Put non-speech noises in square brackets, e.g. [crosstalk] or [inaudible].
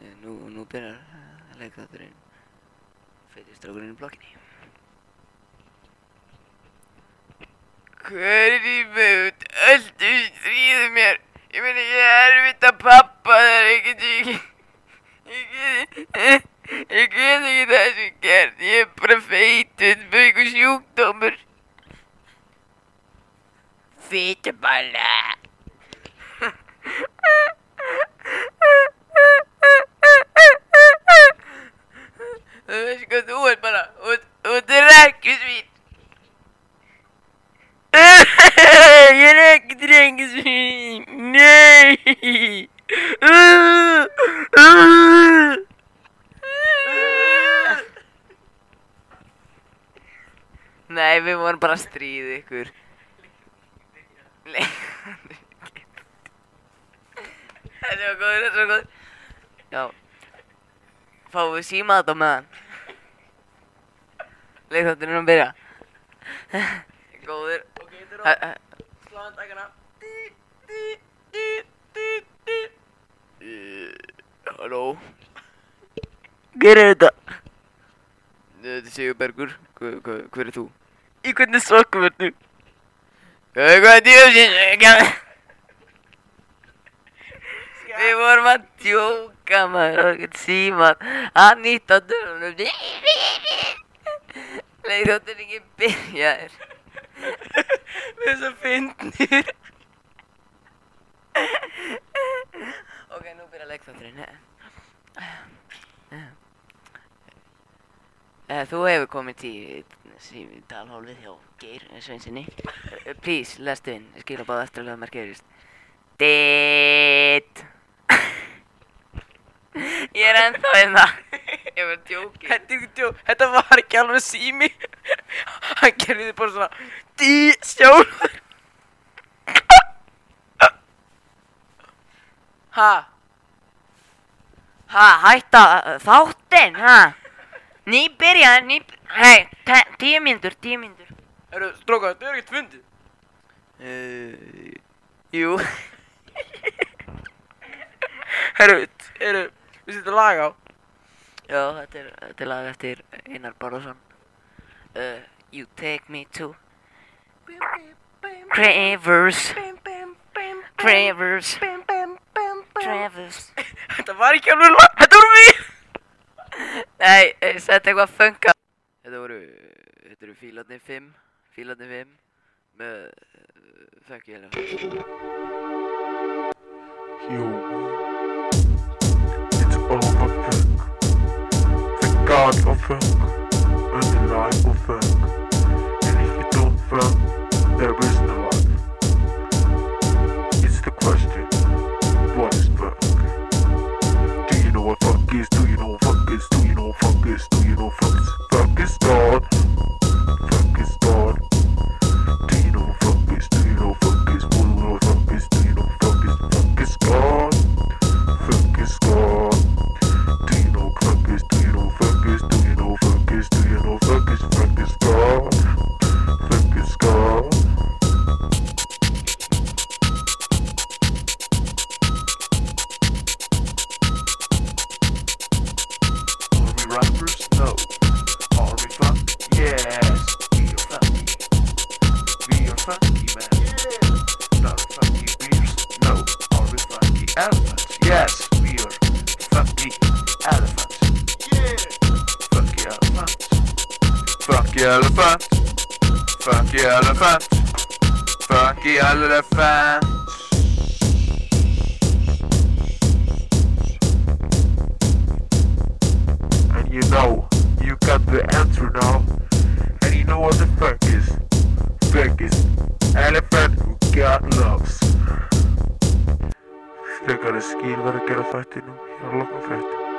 Eh, Nú, nú byrjar leikþátturinn Feitistrákurinn í blokkinni. Hver er í mögut? Öllu stríðu mér. Ég meina ég er erfitt að pappa það er ekkert ekki. Ég get, ég get ekki þessu gert. Ég er bara feitur með einhver sjúkdómur. Fituballa. Þú hvað þú er bara út í rækjusvín. Ég er ekki drengisvín. Nei. Nei, við vorum bara að stríða ykkur. Þetta var góður, þetta var góður. Já. Fáum við síma þetta með hann? Er að byrja. Góður. Ok, þetta er á sláðan dagana. Uh, Halló? Hver er þetta? Þetta er Sigurbergur. Hver, hver, er þú? Í hvernig sokkum er þú? Hvað er djöfsins? Við vorum að djóka maður og ekkert síman. Hann nýtt á dörrunum. Er ekki byrjaður. Við erum svo fyndnir. ok, nú byrja leikþátturinn. Eh, Þú hefur komið til talhólfið hjá Geir Sveinsinni. Eh, Please, lestu inn. Skila báða eftir að lögum [laughs] er gerist. Ditt. Ég var djókið. Þetta er ekki djó, þetta var ekki alveg sími. Hann gerði þið bara svona Dí, sjálfur. Ha? Ha, hætta þáttinn, ha? Ný byrjaði, ný... Hei, tíu mínútur, tíu mínútur. Herru, stróka, þetta er ekkert fundið. Uh, jú. Herru, herru, við setjum lag á. Já, þetta er, þetta er lag eftir Einar Bárðarsson. Uh, you take me to Cravers, Cravers, Travers. [laughs] Þetta var ekki alveg lag, þetta voru við. [laughs] Nei, eh, setja eitthvað funka. Þetta voru, þetta eru fílarnir 5, fílarnir 5 með uh, Funky Elephant. Yo. The god of funk. What funk is? Do you know what funk is? Funk is Funky elephants. Funky elephants. Funky elephants. And you know, you got the answer now. And you know what the fuck is? Fuck is elephant who God loves. Frekar skil var að gera þættinum hjá lokkum fréttum.